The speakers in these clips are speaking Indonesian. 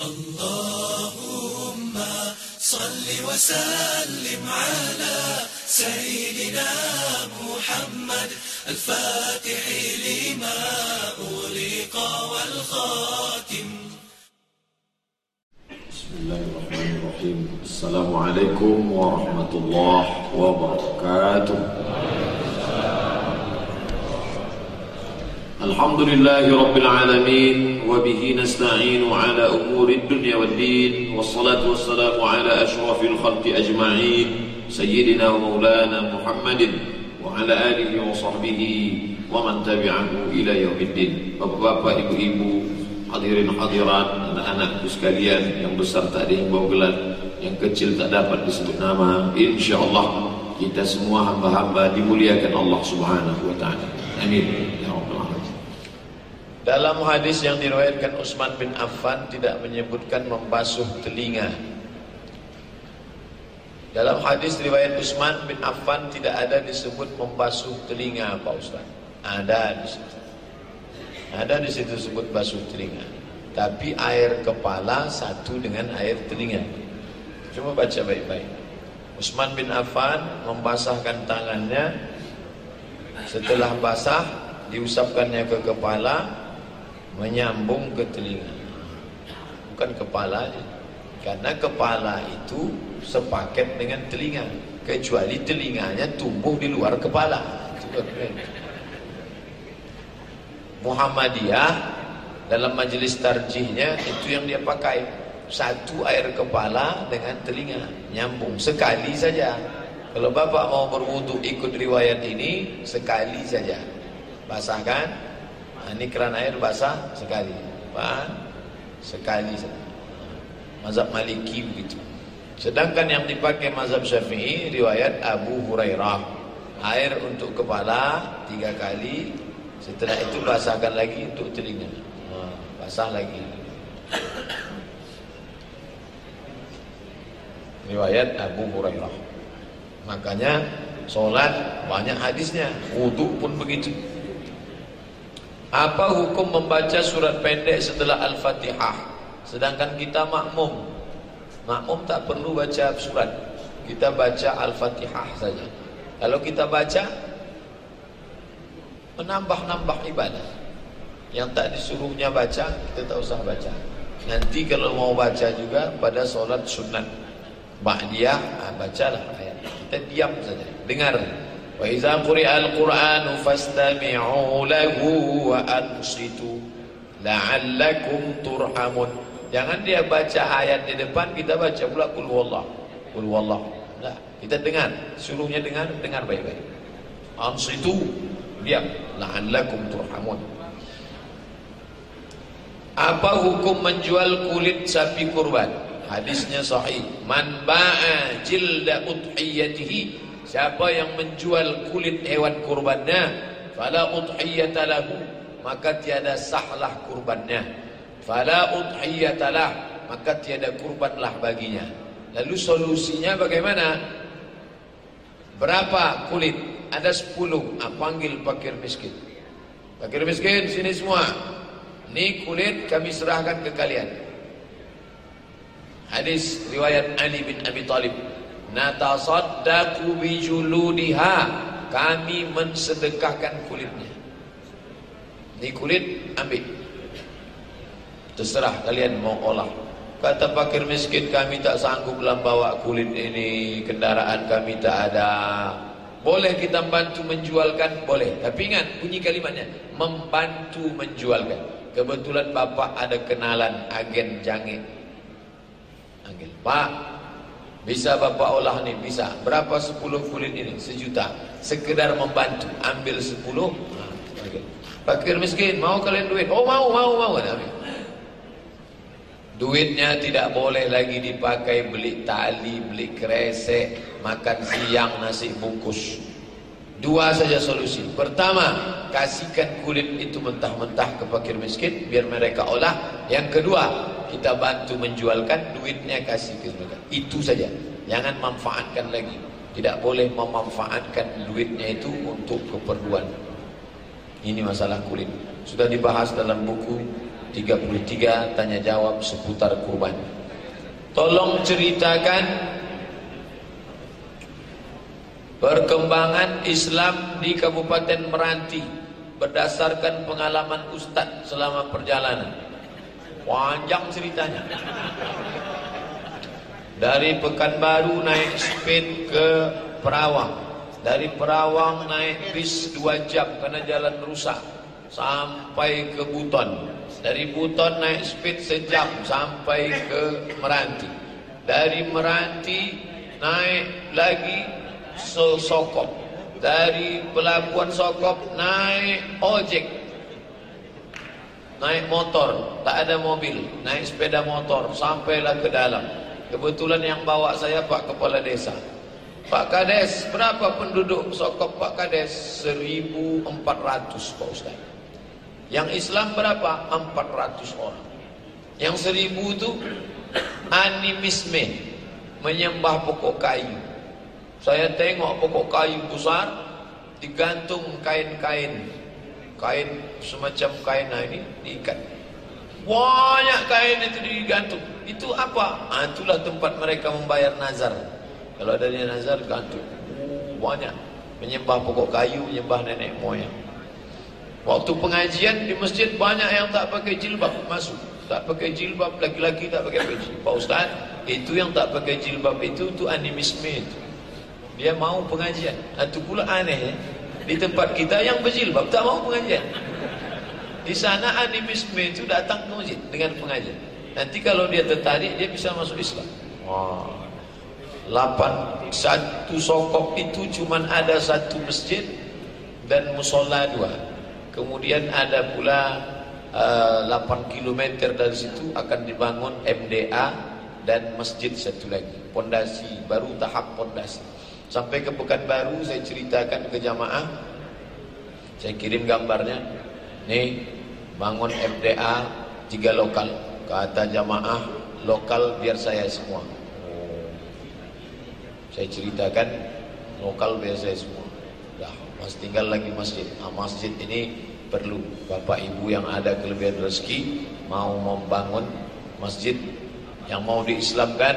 اللهم صل وسلم على سيدنا محمد الفاتح لما أغلق والخاتم. بسم الله الرحمن الرحيم. السلام عليكم ورحمة الله وبركاته. الحمد لله رب العالمين وبه نستعين على أمور الدنيا والدين والصلاة والسلام على أشرف الخلق أجمعين سيدنا ومولانا محمد وعلى آله وصحبه ومن تبعه إلى يوم الدين Bapak-bapak, ibu-ibu, hadirin hadirat, anak-anakku sekalian yang besar tak ada yang bawa gelar, yang kecil tak dapat disebut nama. Insya Allah kita semua hamba-hamba dimuliakan Allah Subhanahu wa taala. Amin. Dalam hadis yang diriwayatkan Utsman bin Affan tidak menyebutkan membasuh telinga. Dalam hadis riwayat Utsman bin Affan tidak ada disebut membasuh telinga Pak Ustaz. Ada di situ. Ada di situ sebut basuh telinga. Tapi air kepala satu dengan air telinga. Cuma baca baik-baik. Utsman bin Affan membasahkan tangannya setelah basah diusapkannya ke kepala menyambung ke telinga. Bukan kepalanya. Karena kepala itu sepaket dengan telinga. Kecuali telinganya tumbuh di luar kepala. Muhammadiyah dalam majelis tarjihnya itu yang dia pakai satu air kepala dengan telinga nyambung sekali saja kalau bapak mau berwudu ikut riwayat ini sekali saja basahkan ini keran air basah sekali Pak sekali mazhab maliki begitu sedangkan yang dipakai mazhab syafi'i riwayat Abu Hurairah air untuk kepala tiga kali setelah itu basahkan lagi untuk telinga. Basah lagi. Riwayat Abu Hurairah. Makanya solat banyak hadisnya, wudu pun begitu. Apa hukum membaca surat pendek setelah Al-Fatihah? Sedangkan kita makmum. Makmum tak perlu baca surat. Kita baca Al-Fatihah saja. Kalau kita baca menambah-nambah ibadah. Yang tak disuruhnya baca, kita tak usah baca. Nanti kalau mau baca juga pada solat sunat ba'diyah, ah, bacalah ayat. Kita diam saja, dengar. Quri'al Qur'anu fastami'u lahu wa ansitu la'allakum turhamun. Jangan dia baca ayat di depan, kita baca pula kul wallah. Kul wallah. Nah, kita dengar, suruhnya dengar, dengar baik-baik. Ansitu diam la'allakum turhamun apa hukum menjual kulit sapi kurban hadisnya sahih man ba'a jilda udhiyatihi siapa yang menjual kulit hewan kurbannya fala udhiyata lahu maka tiada sahlah kurbannya. Fala udhiyata lah maka tiada kurbanlah baginya. Lalu solusinya bagaimana? Berapa kulit? Ada sepuluh. Ah, panggil fakir miskin. Fakir miskin sini semua. Ini kulit kami serahkan ke kalian. Hadis riwayat Ali bin Abi Talib natasaddaqu bijuludiha kami mensedekahkan kulitnya ini kulit ambil terserah kalian mau olah kata fakir miskin kami tak sanggup bawa kulit ini kendaraan kami tak ada boleh kita bantu menjualkan? Boleh. Tapi ingat bunyi kalimatnya. Membantu menjualkan. Kebetulan bapak ada kenalan agen jangit. Agen. Pak, bisa bapak olah ni? Bisa. Berapa sepuluh kulit ini? Sejuta. Sekedar membantu. Ambil sepuluh. Okay. Fakir miskin, mau kalian duit? Oh mau, mau, mau. Duitnya tidak boleh lagi dipakai beli tali, beli kresek, makan siang nasi bungkus. Dua saja solusi. Pertama, kasihkan kulit itu mentah-mentah ke fakir miskin biar mereka olah. Yang kedua, kita bantu menjualkan duitnya kasih ke mereka. Itu saja. Jangan manfaatkan lagi. Tidak boleh memanfaatkan duitnya itu untuk keperluan. Ini masalah kulit. Sudah dibahas dalam buku 33 tanya jawab seputar kurban. Tolong ceritakan perkembangan Islam di Kabupaten Meranti berdasarkan pengalaman Ustadz selama perjalanan. Panjang ceritanya. Dari Pekanbaru naik speed ke Perawang. Dari Perawang naik bis 2 jam karena jalan rusak sampai ke Buton. Dari Buton naik speed sejam sampai ke Meranti. Dari Meranti naik lagi Sokop. Dari pelabuhan Sokop naik ojek. Naik motor, tak ada mobil, naik sepeda motor sampailah ke dalam. Kebetulan yang bawa saya Pak Kepala Desa. Pak Kades, berapa penduduk Sokop Pak Kades? 1400 Pak Ustaz. Yang Islam berapa? 400 orang. Yang seribu itu animisme, menyembah pokok kayu. Saya tengok pokok kayu besar, digantung kain-kain, kain semacam kain nah ini diikat. Banyak kain itu digantung. Itu apa? Ah, itulah tempat mereka membayar nazar. Kalau ada nazar gantung. Banyak. Menyembah pokok kayu, menyembah nenek moyang. Waktu pengajian di masjid banyak yang tak pakai jilbab masuk. Tak pakai jilbab, laki-laki tak pakai baju. Pak Ustaz, itu yang tak pakai jilbab itu tu animisme itu. Dia mau pengajian. Itu pula aneh ya. Di tempat kita yang berjilbab tak mau pengajian. Di sana animisme itu datang ke masjid dengan pengajian. Nanti kalau dia tertarik dia bisa masuk Islam. Wah. Lapan satu sokok itu cuma ada satu masjid dan musola dua. Kemudian ada pula uh, 8 km dari situ akan dibangun MDA dan masjid satu lagi. Pondasi baru tahap pondasi. Sampai ke Pekanbaru saya ceritakan ke jamaah. Saya kirim gambarnya. Nih bangun MDA tiga lokal. Kata jamaah lokal biar saya semua. Saya ceritakan lokal biar saya semua. Masih tinggal lagi masjid. Nah, masjid ini perlu bapak ibu yang ada kelebihan rezeki mau membangun masjid yang mau diislamkan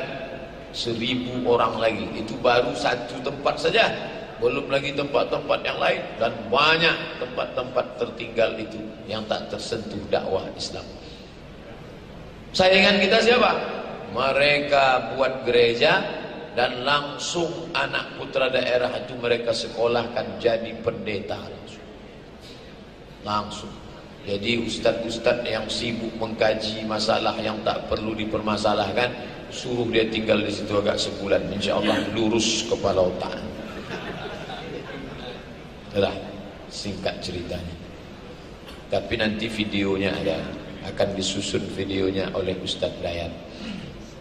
seribu orang lagi. Itu baru satu tempat saja. Belum lagi tempat-tempat yang lain dan banyak tempat-tempat tertinggal itu yang tak tersentuh dakwah Islam. Saingan kita siapa? Mereka buat gereja dan langsung anak putra daerah itu mereka sekolahkan jadi pendeta langsung. Langsung. Jadi ustaz-ustaz yang sibuk mengkaji masalah yang tak perlu dipermasalahkan, suruh dia tinggal di situ agak sebulan, insya Allah lurus kepala otak. Itulah singkat ceritanya. Tapi nanti videonya ada, akan disusun videonya oleh Ustaz Dayat.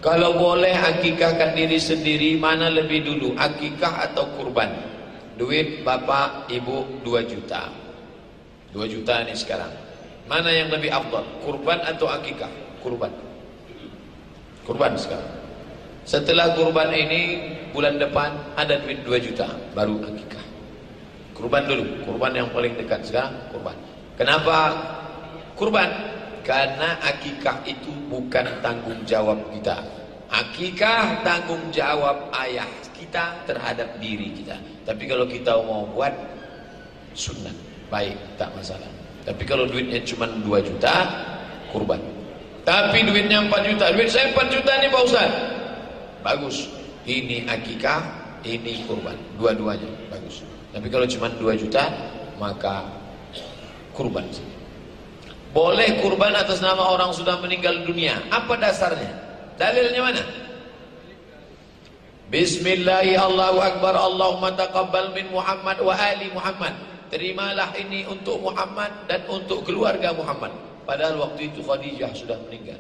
Kalau boleh akikahkan diri sendiri Mana lebih dulu Akikah atau kurban Duit bapak ibu 2 juta 2 juta ini sekarang Mana yang lebih abdul Kurban atau akikah Kurban Kurban sekarang Setelah kurban ini Bulan depan ada duit 2 juta Baru akikah Kurban dulu Kurban yang paling dekat sekarang Kurban Kenapa kurban Karena akikah itu bukan tanggung jawab kita. Akikah tanggung jawab ayah kita terhadap diri kita. Tapi kalau kita mau buat sunnah, baik, tak masalah. Tapi kalau duitnya cuma 2 juta, kurban. Tapi duitnya 4 juta, duit saya 4 juta nih Pak Ustaz. Bagus. Ini akikah, ini kurban. Dua-duanya bagus. Tapi kalau cuma 2 juta, maka kurban. Boleh kurban atas nama orang sudah meninggal dunia. Apa dasarnya? Dalilnya mana? Bismillahirrahmanirrahim. Allahu Akbar. Allahumma taqabbal min Muhammad wa ali Muhammad. Terimalah ini untuk Muhammad dan untuk keluarga Muhammad. Padahal waktu itu Khadijah sudah meninggal.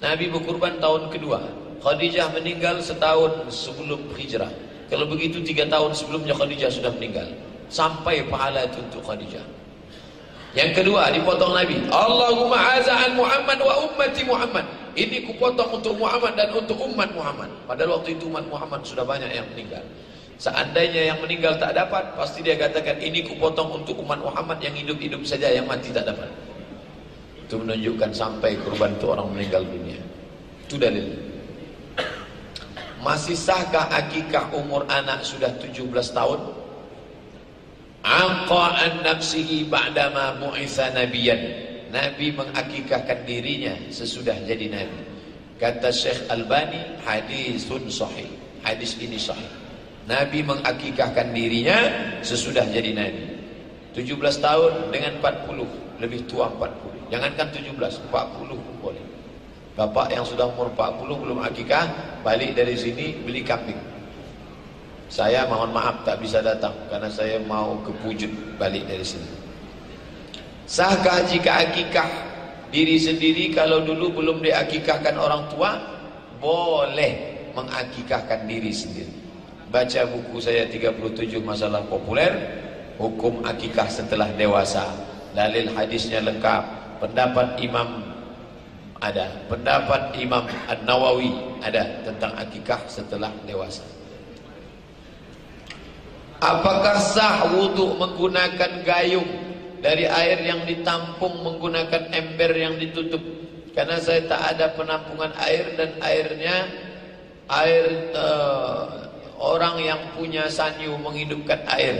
Nabi berkurban tahun kedua. Khadijah meninggal setahun sebelum hijrah. Kalau begitu tiga tahun sebelumnya Khadijah sudah meninggal. Sampai pahala itu untuk Khadijah. Yang kedua dipotong Nabi. Allahumma azaan Muhammad wa ummati Muhammad. Ini kupotong untuk Muhammad dan untuk umat Muhammad. Padahal waktu itu umat Muhammad sudah banyak yang meninggal. Seandainya yang meninggal tak dapat, pasti dia katakan ini kupotong untuk umat Muhammad yang hidup-hidup saja, yang mati tak dapat. Itu menunjukkan sampai kurban itu orang meninggal dunia. Itu dalil. Masih sahkah akikah umur anak sudah 17 tahun? Aqa'an nafsihi ba'dama mu'isa nabiyan. Nabi mengakikahkan dirinya sesudah jadi nabi. Kata Syekh Albani, hadisun sahih. Hadis ini sahih. Nabi mengakikahkan dirinya sesudah jadi nabi. 17 tahun dengan 40, lebih tua 40. Jangankan 17, 40 pun boleh. Bapak yang sudah umur 40 belum akikah, balik dari sini beli kambing. Saya mohon maaf tak bisa datang karena saya mau ke Pujut balik dari sini. Sahkah jika akikah diri sendiri kalau dulu belum diakikahkan orang tua, boleh mengakikahkan diri sendiri. Baca buku saya 37 masalah populer, hukum akikah setelah dewasa. Dalil hadisnya lengkap. Pendapat Imam ada pendapat Imam An-Nawawi ada tentang akikah setelah dewasa. Apakah sah wudhu menggunakan gayung dari air yang ditampung menggunakan ember yang ditutup? Karena saya tak ada penampungan air dan airnya air uh, orang yang punya sanyu menghidupkan air.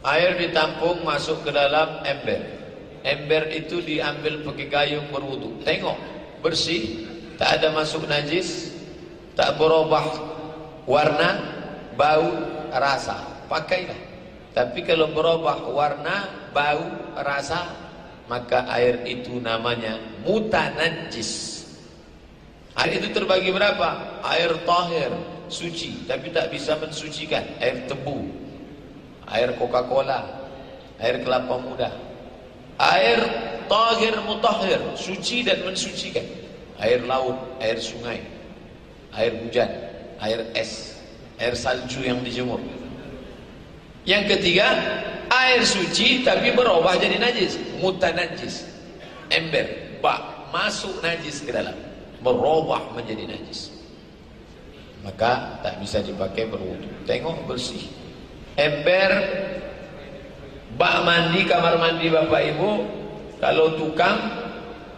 Air ditampung masuk ke dalam ember Ember itu diambil pakai gayung berwudu. Tengok, bersih, tak ada masuk najis, tak berubah warna, bau, rasa. Pakailah. Tapi kalau berubah warna, bau, rasa, maka air itu namanya mutanajis. Air itu terbagi berapa? Air tahir, suci, tapi tak bisa mensucikan. Air tebu, air Coca-Cola, air kelapa muda, Air tahir mutahhir, suci dan mensucikan. Air laut, air sungai, air hujan, air es, air salju yang dijemur. Yang ketiga, air suci tapi berubah jadi najis, mutanajis. Ember, bak, masuk najis ke dalam, berubah menjadi najis. Maka tak bisa dipakai berwudu. Tengok bersih. Ember Bak mandi kamar mandi bapak ibu Kalau tukang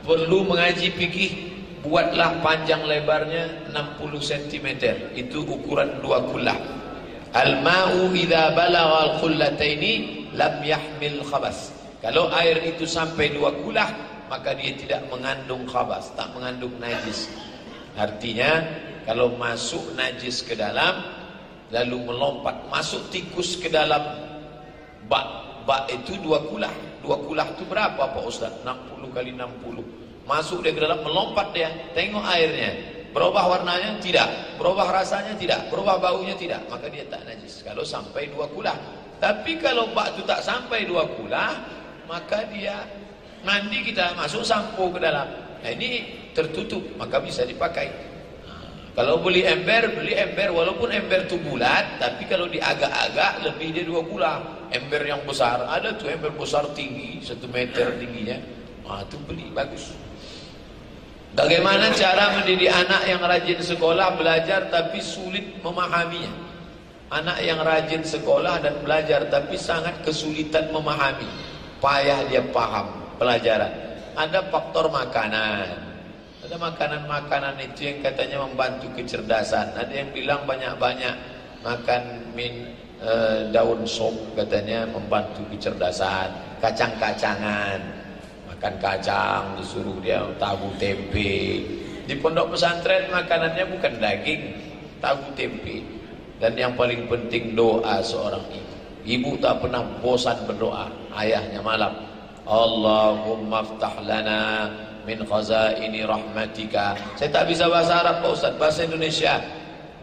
Perlu mengaji fikih Buatlah panjang lebarnya 60 cm Itu ukuran dua kulah. Al-ma'u idha balagha al-qullataini Lam yahmil khabas Kalau air itu sampai dua kulah Maka dia tidak mengandung khabas Tak mengandung najis. Artinya Kalau masuk najis ke dalam Lalu melompat Masuk tikus ke dalam Bak Bak itu dua kulah. Dua kulah itu berapa Pak Ustaz? 60 kali 60. Masuk dia ke dalam, melompat dia. Tengok airnya. Berubah warnanya? Tidak. Berubah rasanya? Tidak. Berubah baunya? Tidak. Maka dia tak najis. Kalau sampai dua kulah. Tapi kalau bak itu tak sampai dua kulah, maka dia mandi kita masuk sampo ke dalam. Nah, ini tertutup, maka bisa dipakai. Kalau beli ember, beli ember walaupun ember itu bulat, tapi kalau diagak-agak lebih dari dua bulan. Ember yang besar, ada tuh ember besar tinggi, satu meter tingginya. Ah itu beli bagus. Bagaimana cara mendidik anak yang rajin sekolah belajar tapi sulit memahaminya? Anak yang rajin sekolah dan belajar tapi sangat kesulitan memahami. Payah dia paham pelajaran. Ada faktor makanan, ada makanan-makanan itu yang katanya membantu kecerdasan. Ada yang bilang banyak-banyak makan min e, daun sop katanya membantu kecerdasan. Kacang-kacangan, makan kacang disuruh dia tahu tempe. Di pondok pesantren makanannya bukan daging, tahu tempe. Dan yang paling penting doa seorang ibu. Ibu tak pernah bosan berdoa. Ayahnya malam. Allahumma ftah lana min khazaini rahmatika. Saya tak bisa bahasa Arab Pak Ustaz, bahasa Indonesia.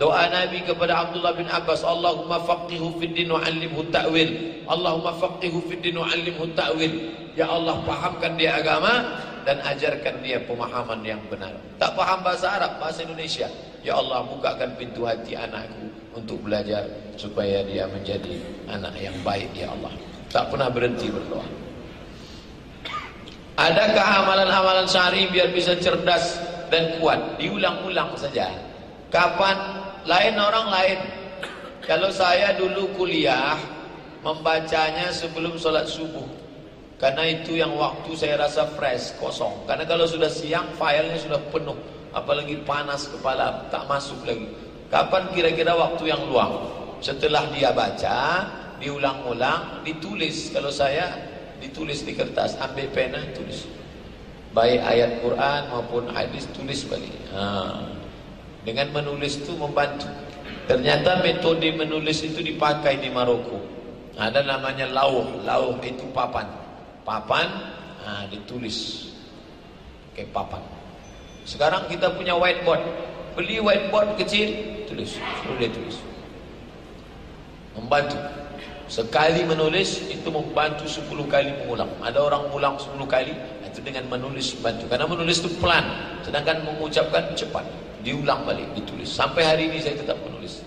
Doa Nabi kepada Abdullah bin Abbas, Allahumma faqihu fid din wa 'allimhu ta'wil. Allahumma faqihu fid din wa 'allimhu ta'wil. Ya Allah, pahamkan dia agama dan ajarkan dia pemahaman yang benar. Tak paham bahasa Arab, bahasa Indonesia. Ya Allah, bukakan pintu hati anakku untuk belajar supaya dia menjadi anak yang baik ya Allah. Tak pernah berhenti berdoa. Adakah amalan-amalan syar'i biar bisa cerdas dan kuat? Diulang-ulang saja. Kapan? Lain orang lain. Kalau saya dulu kuliah membacanya sebelum sholat subuh. Karena itu yang waktu saya rasa fresh, kosong. Karena kalau sudah siang, filenya sudah penuh. Apalagi panas kepala, tak masuk lagi. Kapan kira-kira waktu yang luang? Setelah dia baca, diulang-ulang, ditulis. Kalau saya, ditulis di kertas. Ambil pena, tulis. Baik ayat Quran maupun hadis, tulis balik. Dengan menulis itu membantu. Ternyata metode menulis itu dipakai di Maroko. Ada namanya lauh. Lauh itu papan. Papan nah, ditulis. Pakai papan. Sekarang kita punya whiteboard. Beli whiteboard kecil tulis. Suruh dia tulis. Membantu. Sekali menulis itu membantu 10 kali mengulang. Ada orang ulang 10 kali itu dengan menulis membantu. Karena menulis itu pelan. Sedangkan mengucapkan cepat diulang balik ditulis sampai hari ini saya tetap menulis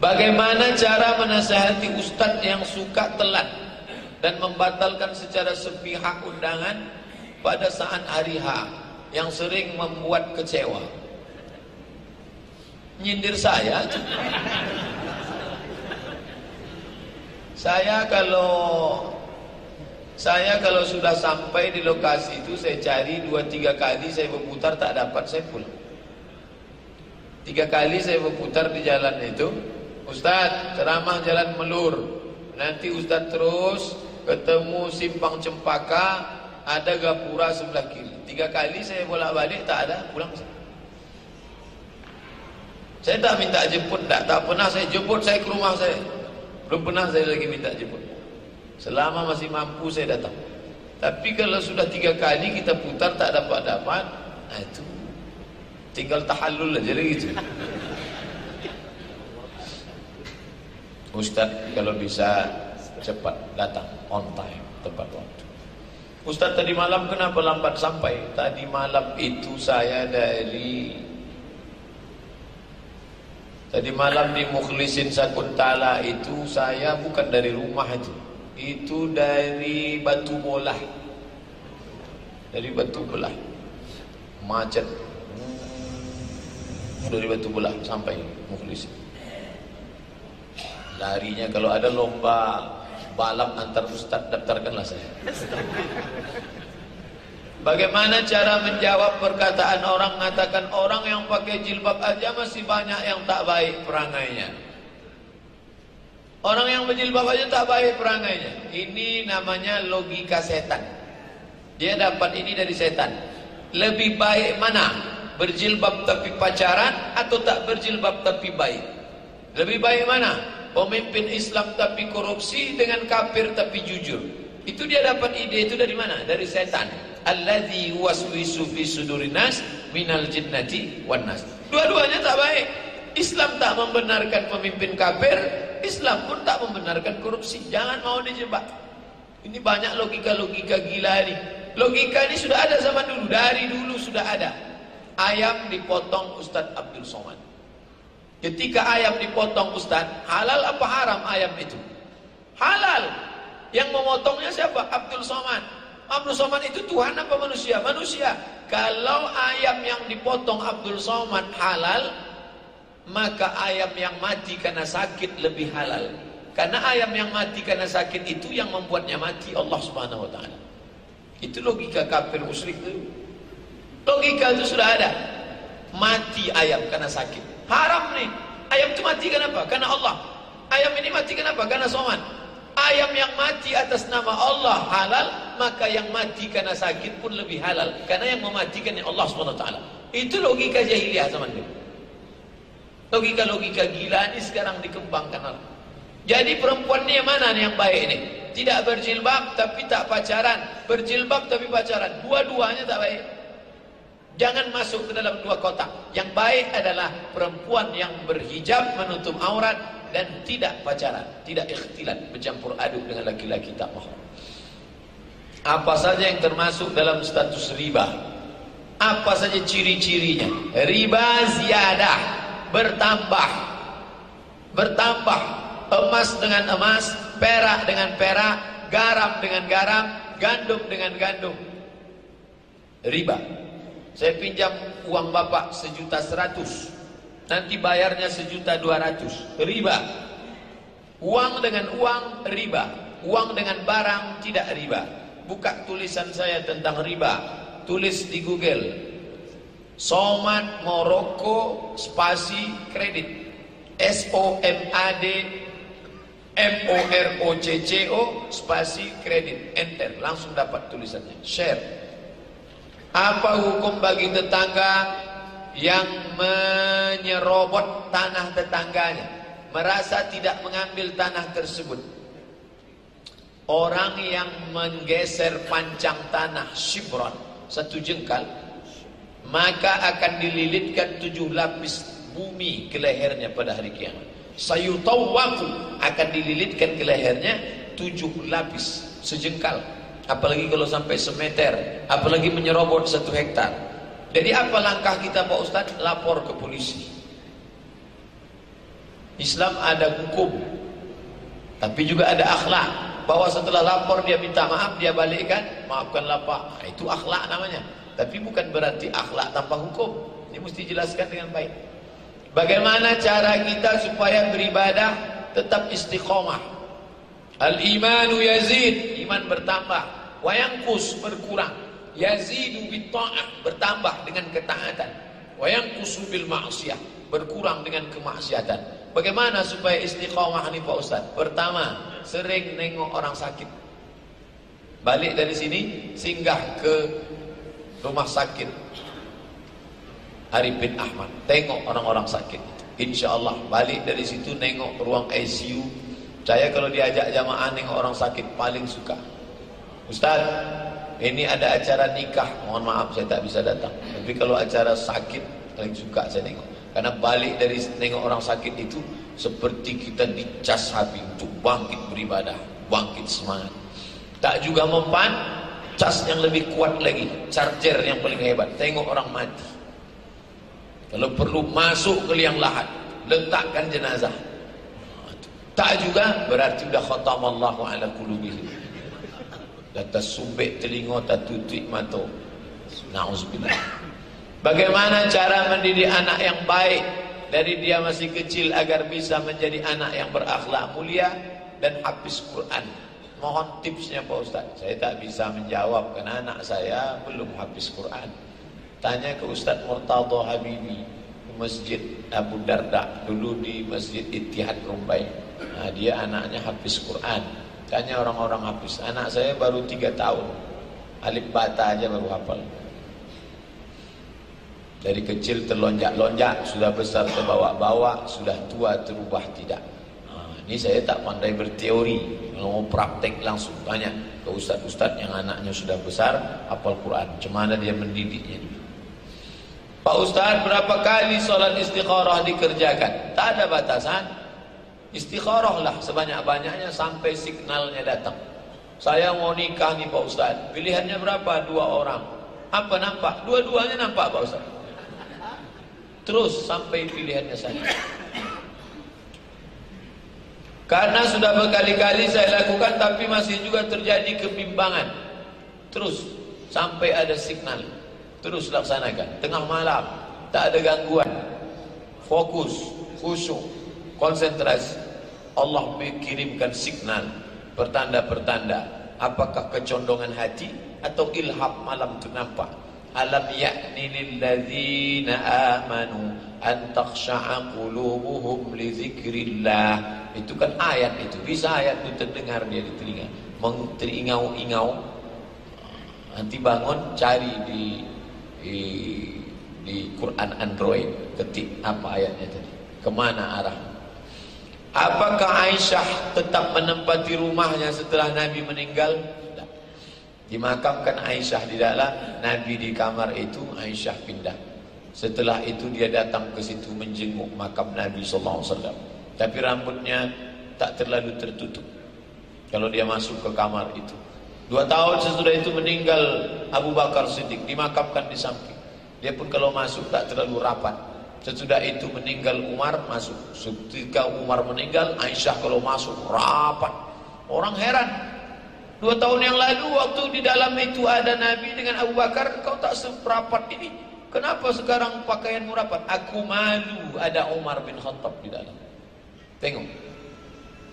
bagaimana cara menasihati ustadz yang suka telat dan membatalkan secara sepihak undangan pada saat hari H yang sering membuat kecewa. Nyindir saya. Saya kalau saya kalau sudah sampai di lokasi itu saya cari dua tiga kali saya berputar tak dapat saya pulang. Tiga kali saya berputar di jalan itu, Ustaz ceramah jalan melur. Nanti Ustaz terus ketemu simpang cempaka ada gapura sebelah kiri tiga kali saya bolak balik tak ada pulang saya tak minta jemput tak tak pernah saya jemput saya ke rumah saya belum pernah saya lagi minta jemput selama masih mampu saya datang. Tapi kalau sudah tiga kali kita putar tak dapat-dapat nah itu. Tinggal tahallul aja lagi gitu Ustaz kalau bisa cepat datang. On time tepat waktu. Ustaz tadi malam kenapa lambat sampai? Tadi malam itu saya dari tadi malam di Mukhlisin Sakuntala itu saya bukan dari rumah itu itu dari Batu Bolah. Dari Batu Bolah. Macet. Dari Batu Bolah sampai Mukhlisin larinya kalau ada lomba balap antar ustaz daftarkanlah saya. Bagaimana cara menjawab perkataan orang mengatakan orang yang pakai jilbab aja masih banyak yang tak baik perangainya. Orang yang berjilbab aja tak baik perangainya. Ini namanya logika setan. Dia dapat ini dari setan. Lebih baik mana? Berjilbab tapi pacaran atau tak berjilbab tapi baik? Lebih baik mana? pemimpin Islam tapi korupsi dengan kafir tapi jujur. Itu dia dapat ide itu dari mana? Dari setan. Alladzi waswisu fi sudurin nas minal jinnati wan nas. Dua-duanya tak baik. Islam tak membenarkan pemimpin kafir, Islam pun tak membenarkan korupsi. Jangan mau dijebak. Ini banyak logika-logika gila ini. Logika ini sudah ada zaman dulu, dari dulu sudah ada. Ayam dipotong Ustadz Abdul Somad. Ketika ayam dipotong Ustaz, halal apa haram ayam itu? Halal. Yang memotongnya siapa? Abdul Somad. Abdul Somad itu Tuhan apa manusia? Manusia. Kalau ayam yang dipotong Abdul Somad halal, maka ayam yang mati karena sakit lebih halal. Karena ayam yang mati karena sakit itu yang membuatnya mati Allah Subhanahu wa taala. Itu logika kafir musyrik itu. Logika itu sudah ada. Mati ayam karena sakit. Haram nih. Ayam itu mati kenapa? Karena Allah. Ayam ini mati kenapa? Karena soman. Ayam yang mati atas nama Allah halal, maka yang mati karena sakit pun lebih halal. Karena yang mematikan Allah SWT. Itu logika jahiliyah zaman dulu. Logika-logika gila ini sekarang dikembangkan Allah. Jadi perempuan ini yang mana yang baik ini? Tidak berjilbab tapi tak pacaran. Berjilbab tapi pacaran. Dua-duanya tak baik. Jangan masuk ke dalam dua kotak. Yang baik adalah perempuan yang berhijab menutup aurat dan tidak pacaran, tidak ikhtilat, bercampur aduk dengan laki-laki tak mahram. Apa saja yang termasuk dalam status riba? Apa saja ciri-cirinya? Riba ziyadah, bertambah. Bertambah. Emas dengan emas, perak dengan perak, garam dengan garam, gandum dengan gandum. Riba. Saya pinjam uang bapak sejuta seratus. Nanti bayarnya sejuta dua ratus. Riba. Uang dengan uang riba. Uang dengan barang tidak riba. Buka tulisan saya tentang riba. Tulis di Google. Somat Morocco spasi kredit. S O M A D M O R O C C O spasi kredit. Enter, langsung dapat tulisannya. Share. Apa hukum bagi tetangga yang menyerobot tanah tetangganya, merasa tidak mengambil tanah tersebut? Orang yang menggeser pancang tanah shibron satu jengkal maka akan dililitkan tujuh lapis bumi ke lehernya pada hari kiamat. Sayutawwaku akan dililitkan ke lehernya tujuh lapis sejengkal. Apalagi kalau sampai semeter, apalagi menyerobot satu hektar. Jadi apa langkah kita Pak Ustadz? Lapor ke polisi. Islam ada hukum, tapi juga ada akhlak bahwa setelah lapor dia minta maaf dia balikkan maafkanlah pak itu akhlak namanya tapi bukan berarti akhlak tanpa hukum. Ini mesti jelaskan dengan baik. Bagaimana cara kita supaya beribadah tetap istiqomah? Al imanu yazid iman bertambah. Wayangkus berkurang. Yazidu bitta'ah bertambah dengan ketaatan. Wayangkusu bil ma'siyah berkurang dengan kemaksiatan. Bagaimana supaya istiqomah nih Pak Ustaz? Pertama, sering nengok orang sakit. Balik dari sini, singgah ke rumah sakit Arifin Ahmad. Tengok orang-orang sakit. Insya Allah balik dari situ nengok ruang ICU. Saya kalau diajak jamaah nengok orang sakit paling suka. Ustaz, ini ada acara nikah. Mohon maaf saya tak bisa datang. Tapi kalau acara sakit paling suka saya nengok. Karena balik dari nengok orang sakit itu seperti kita dicas habis untuk bangkit beribadah, bangkit semangat. Tak juga mempan, cas yang lebih kuat lagi, charger yang paling hebat. Tengok orang mati. Kalau perlu masuk ke liang lahat, letakkan jenazah. Tak juga berarti sudah khatamallahu ala qulubihim. Data sumbek telinga, tak tutup mata. Nauzubillah. Bagaimana cara mendidik anak yang baik dari dia masih kecil agar bisa menjadi anak yang berakhlak mulia dan habis Quran. Mohon tipsnya Pak Ustaz. Saya tak bisa menjawab karena anak saya belum habis Quran. Tanya ke Ustaz Murtadha Habibi Masjid Abu Darda dulu di Masjid Ittihad Rumbai. Nah, dia anaknya habis Quran. Tanya orang-orang habis. Anak saya baru tiga tahun. Alif bata aja baru hafal. Dari kecil terlonjak-lonjak, sudah besar terbawa-bawa, sudah tua terubah tidak. Nah, ini saya tak pandai berteori. Mau praktek langsung tanya ke ustaz-ustaz yang anaknya sudah besar, hafal Quran. Cemana dia mendidiknya Pak Ustaz, berapa kali sholat istikharah dikerjakan? Tak ada batasan. Istikharah lah sebanyak-banyaknya sampai signalnya datang. Saya mau nikah nih Pak Ustaz. Pilihannya berapa? Dua orang. Apa nampak? Dua-duanya nampak Pak Ustaz. Terus sampai pilihannya saja. Karena sudah berkali-kali saya lakukan tapi masih juga terjadi kebimbangan. Terus sampai ada signal. Terus laksanakan. Tengah malam tak ada gangguan. Fokus, khusyuk, konsentrasi. Allah mengirimkan signal, pertanda-pertanda. Apakah kecondongan hati atau ilham malam itu nampak? Alam ya'ni lilladzina amanu an takhsha'a qulubuhum li dzikrillah. Itu kan ayat itu. Bisa ayat itu terdengar dia di telinga. Mengteringau-ingau. Nanti bangun cari di di, di Quran Android ketik apa ayatnya tadi. Ke mana arah? Apakah Aisyah tetap menempati rumahnya setelah Nabi meninggal? Dimakamkan Aisyah di dalam, Nabi di kamar itu, Aisyah pindah. Setelah itu dia datang ke situ menjenguk makam Nabi sallallahu alaihi wasallam. Tapi rambutnya tak terlalu tertutup. Kalau dia masuk ke kamar itu. Dua tahun sesudah itu meninggal Abu Bakar Siddiq dimakamkan di samping. Dia pun kalau masuk tak terlalu rapat. Sesudah itu meninggal Umar masuk. Ketika Umar meninggal, Aisyah kalau masuk rapat. Orang heran, Dua tahun yang lalu waktu di dalam itu ada Nabi dengan Abu Bakar, kau tak seperapat ini. Kenapa sekarang pakaianmu rapat? Aku malu ada Umar bin Khattab di dalam. Tengok.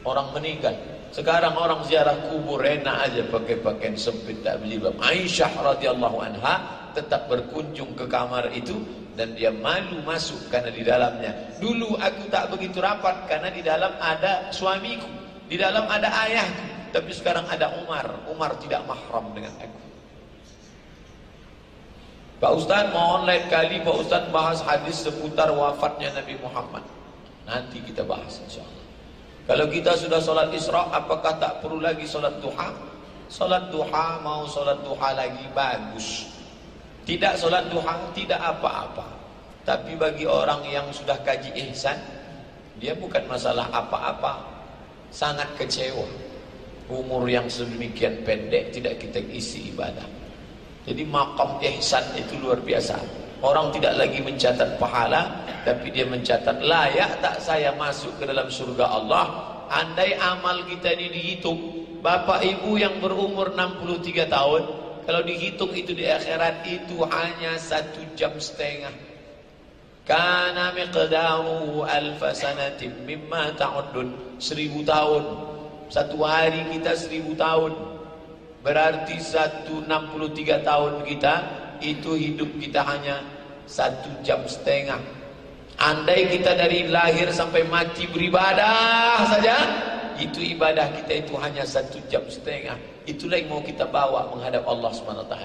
Orang meninggal. Sekarang orang ziarah kubur enak aja pakai pakaian sempit tak berjilbab. Aisyah radhiyallahu anha tetap berkunjung ke kamar itu dan dia malu masuk karena di dalamnya. Dulu aku tak begitu rapat karena di dalam ada suamiku, di dalam ada ayahku. Tapi sekarang ada Umar. Umar tidak mahram dengan aku. Pak Ustaz mau online kali Pak Ustaz bahas hadis seputar wafatnya Nabi Muhammad. Nanti kita bahas insyaAllah. Kalau kita sudah solat Isra, apakah tak perlu lagi solat duha? Solat duha mau solat duha lagi bagus. Tidak solat duha tidak apa-apa. Tapi bagi orang yang sudah kaji ihsan, dia bukan masalah apa-apa. Sangat kecewa. Umur yang sedemikian pendek tidak kita isi ibadah. Jadi makam ihsan itu luar biasa. Orang tidak lagi mencatat pahala Tapi dia mencatat layak tak saya masuk ke dalam surga Allah Andai amal kita ini dihitung Bapak ibu yang berumur 63 tahun Kalau dihitung itu di akhirat Itu hanya satu jam setengah Kana miqdaru alfa sanatim mimma ta'udun Seribu tahun Satu hari kita seribu tahun Berarti satu enam puluh tiga tahun kita Itu hidup kita hanya satu jam setengah. Andai kita dari lahir sampai mati beribadah saja, itu ibadah kita itu hanya satu jam setengah. Itulah yang mau kita bawa menghadap Allah SWT.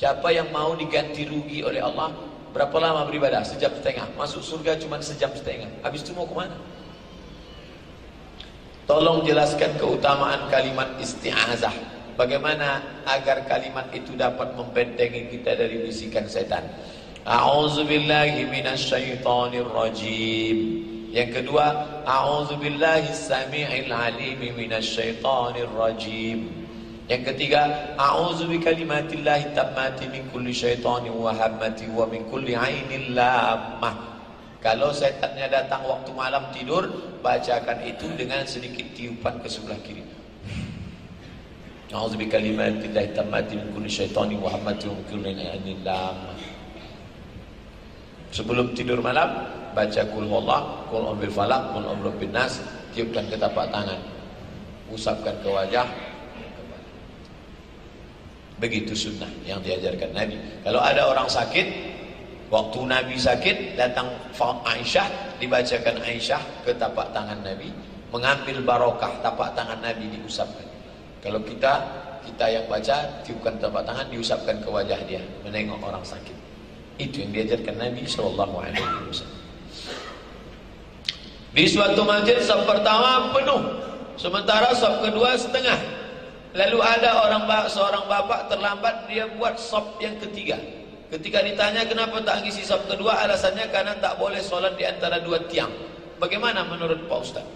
Siapa yang mau diganti rugi oleh Allah, berapa lama beribadah? Sejam setengah. Masuk surga cuma sejam setengah. Habis itu mau ke mana? Tolong jelaskan keutamaan kalimat isti'azah. Bagaimana agar kalimat itu dapat membentengi kita dari bisikan setan. A'udzu billahi minasyaitonir rajim. Yang kedua, a'udzu billahi samii'il 'alim minasyaitonir rajim. Yang ketiga, a'udzu bikalimatillahi tammati min kulli syaitanin wa hammati wa min kulli 'ainin lammah. Kalau setannya datang waktu malam tidur, bacakan itu dengan sedikit tiupan ke sebelah kiri. A'udzu bikalimatillahi tammati min kulli syaitanin wa hammati wa min kulli lammah. Sebelum tidur malam baca kul huwallah, kul bil falak, kul bin nas, tiupkan ke tapak tangan. Usapkan ke wajah. Begitu sunnah yang diajarkan Nabi. Kalau ada orang sakit, waktu Nabi sakit datang Aisyah, dibacakan Aisyah ke tapak tangan Nabi, mengambil barokah tapak tangan Nabi diusapkan. Kalau kita kita yang baca tiupkan tapak tangan diusapkan ke wajah dia menengok orang sakit. Itu yang diajarkan Nabi Shallallahu Alaihi Wasallam. Di suatu masjid sop pertama penuh, sementara sop kedua setengah. Lalu ada orang seorang bapak terlambat dia buat sop yang ketiga. Ketika ditanya kenapa tak ngisi sop kedua, alasannya karena tak boleh solat di antara dua tiang. Bagaimana menurut Pak Ustaz?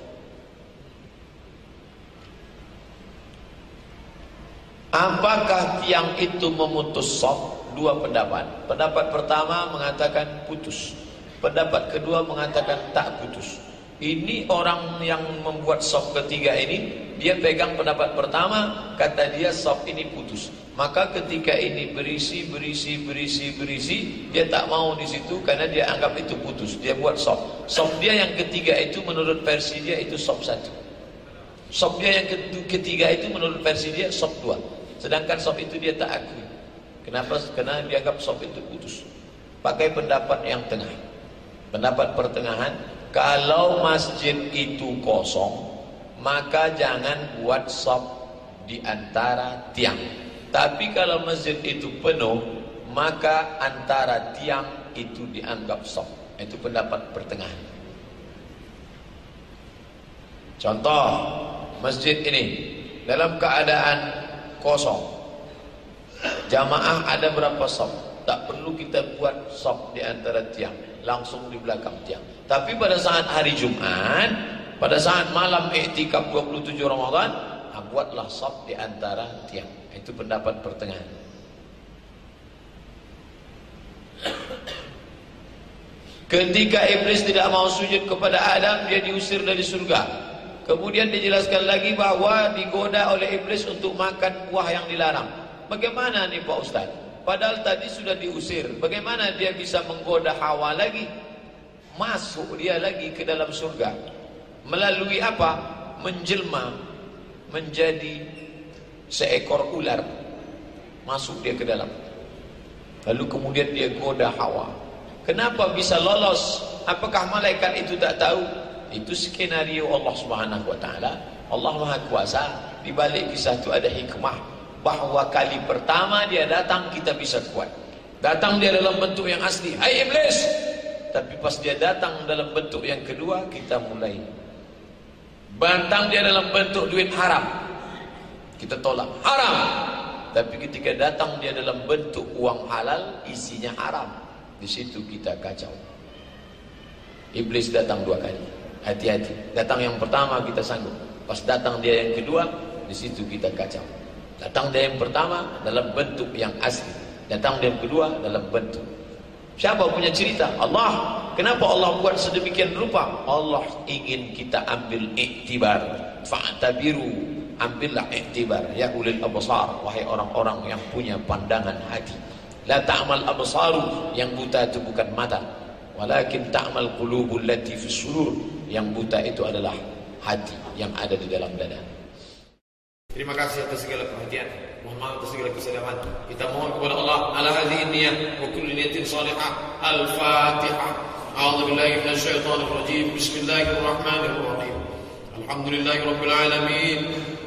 Apakah tiang itu memutus sop? dua pendapat. Pendapat pertama mengatakan putus. Pendapat kedua mengatakan tak putus. Ini orang yang membuat sop ketiga ini, dia pegang pendapat pertama, kata dia sop ini putus. Maka ketika ini berisi, berisi, berisi, berisi, dia tak mau di situ karena dia anggap itu putus. Dia buat sop. Sop dia yang ketiga itu menurut versi dia itu sop satu. Sop dia yang ketiga itu menurut versi dia sop dua. Sedangkan sop itu dia tak akui. Kenapa? Karena dianggap sop itu putus. Pakai pendapat yang tengah. Pendapat pertengahan, kalau masjid itu kosong, maka jangan buat sop di antara tiang. Tapi kalau masjid itu penuh, maka antara tiang itu dianggap sop. Itu pendapat pertengahan. Contoh, masjid ini dalam keadaan kosong, Jamaah ada berapa sop? Tak perlu kita buat sop di antara tiang, langsung di belakang tiang. Tapi pada saat hari Jumat, pada saat malam iktikaf 27 Ramadan, ah, buatlah sop di antara tiang. Itu pendapat pertengahan. Ketika iblis tidak mau sujud kepada Adam, dia diusir dari surga. Kemudian dijelaskan lagi bahwa digoda oleh iblis untuk makan buah yang dilarang. Bagaimana nih Pak Ustaz? Padahal tadi sudah diusir. Bagaimana dia bisa menggoda Hawa lagi? Masuk dia lagi ke dalam surga. Melalui apa? Menjelma menjadi seekor ular masuk dia ke dalam. Lalu kemudian dia goda Hawa. Kenapa bisa lolos? Apakah malaikat itu tak tahu? Itu skenario Allah Subhanahu wa taala. Allah Maha Kuasa. Di balik kisah itu ada hikmah bahwa kali pertama dia datang kita bisa kuat. Datang dia dalam bentuk yang asli. Hai iblis! Tapi pas dia datang dalam bentuk yang kedua kita mulai. Bantang dia dalam bentuk duit haram kita tolak haram tapi ketika datang dia dalam bentuk uang halal isinya haram di situ kita kacau iblis datang dua kali hati-hati datang yang pertama kita sanggup pas datang dia yang kedua di situ kita kacau datang dia yang pertama dalam bentuk yang asli datang dia yang kedua dalam bentuk Siapa punya cerita? Allah. Kenapa Allah buat sedemikian rupa? Allah ingin kita ambil iktibar. Fa'tabiru. Ambillah iktibar. Ya ulil absar. Wahai orang-orang yang punya pandangan hati. La ta'mal absaru. Yang buta itu bukan mata. Walakin ta'mal qulubul lati fi surur. Yang buta itu adalah hati yang ada di dalam dada. Terima kasih atas segala perhatian. Mohon maaf atas segala kesalahan. Kita mohon kepada Allah ala hadhihi niyyah wa kulli niyatin salihah. Al-Fatihah. A'udzu billahi minasy syaithanir rajim. Bismillahirrahmanirrahim. Alhamdulillahi rabbil alamin.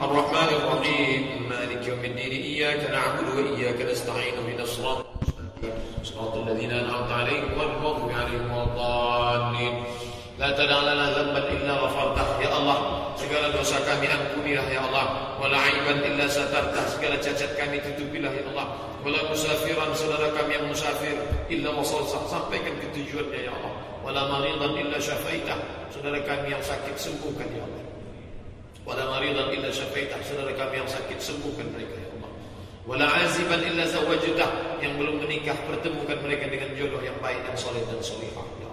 Ar-Rahmanir Rahim. Maliki yawmiddin. Iyyaka na'budu wa iyyaka nasta'in. Ihdinas siratal mustaqim. Siratal ladzina an'amta 'alaihim ghairil maghdubi 'alaihim waladdallin. La tada' lana dhanban illa ghafartah ya Allah segala dosa kami ampunilah ya Allah wala aiban illa satartah segala cacat kami tutupilah ya Allah wala musafiran saudara kami yang musafir illa wasalsah sampaikan ke tujuannya ya Allah wala maridan illa syafaitah saudara kami yang sakit sembuhkan ya Allah wala maridan illa syafaitah. Saudara kami yang sakit sembuhkan mereka ya Allah. Wala aziban illa zawajtah yang belum menikah pertemukan mereka dengan jodoh yang baik dan soleh dan solehah ya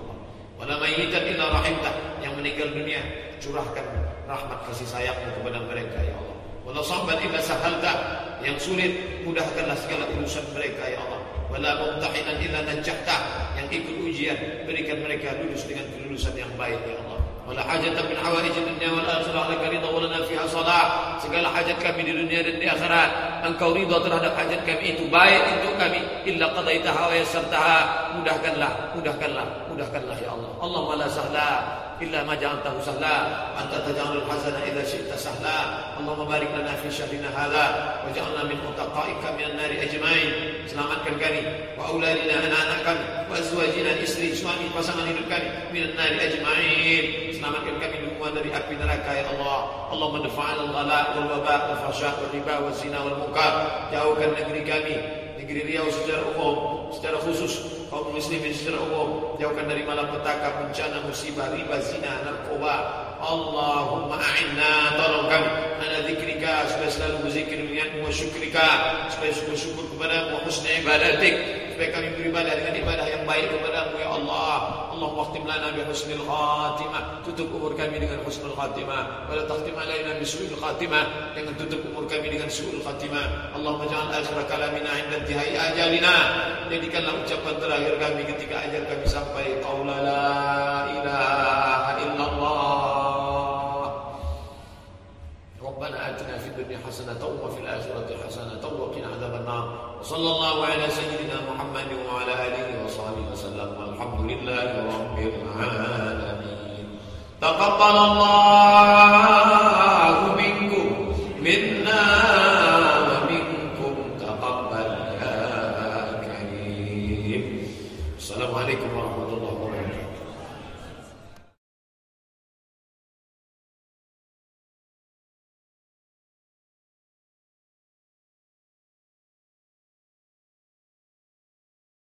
Wala mayyitan illa rahimtah. Yang meninggal dunia curahkan rahmat kasih sayangmu kepada mereka ya Allah. Wala sahabat illa sahalta. Yang sulit mudahkanlah segala urusan mereka ya Allah. Wala mumtahinan illa najahta yang ikut ujian berikan mereka lulus dengan kelulusan yang baik ya Allah. Wala hajatan min hawaij dunya wal akhirah laka ridha wa lana fiha salah. Segala hajat kami di dunia dan di akhirat, engkau ridha terhadap hajat kami itu baik untuk kami. Illa qadaitaha wa yassartaha. Mudahkanlah, mudahkanlah, mudahkanlah ya Allah. Allahumma la sahla إلا ما جعلته سهلا. أنت تجعل الحزن إذا شئت سهلا. اللهم بارك لنا في شهرنا هذا واجعلنا من متقائك من النار أجمعين. سلامك الكريم وأولادنا أنانك وأزواجنا إسري شواني فسمن الكريم من النار أجمعين. سلامك الكريم هو نبي أبي دركا يا الله. اللهم ادفع الغلاء والوباء والفحشاء والربا والزنا والمنكر. جاؤك النجري كامي نجري رياو سجر أمور سجر خصوص kaum muslimin secara umum jauhkan dari malapetaka, bencana, musibah, riba, zina, narkoba. Allahumma a'inna tolong kami ala zikrika supaya selalu berzikir denganmu wa syukrika supaya syukur-syukur kepadamu wa husna ibadatik. Supaya kami beribadah dengan ibadah yang baik kepadamu ya Allah. Allah waqtim lana bi husnil khatimah. Tutup umur kami dengan husnul khatimah. Wa la takhtim alaina bi su'il khatimah. Jangan tutup umur kami dengan su'ul khatimah. Allahumma ja'al akhir kalamina 'inda intihai ajalina. Jadikanlah ucapan terakhir kami ketika ajal kami sampai qaula la ilaha حسنة وفي الآخرة حسنة وقنا عذاب النار. وصلى الله على سيدنا محمد وعلى آله وصحبه وسلم. والحمد لله رب العالمين. تقبل الله.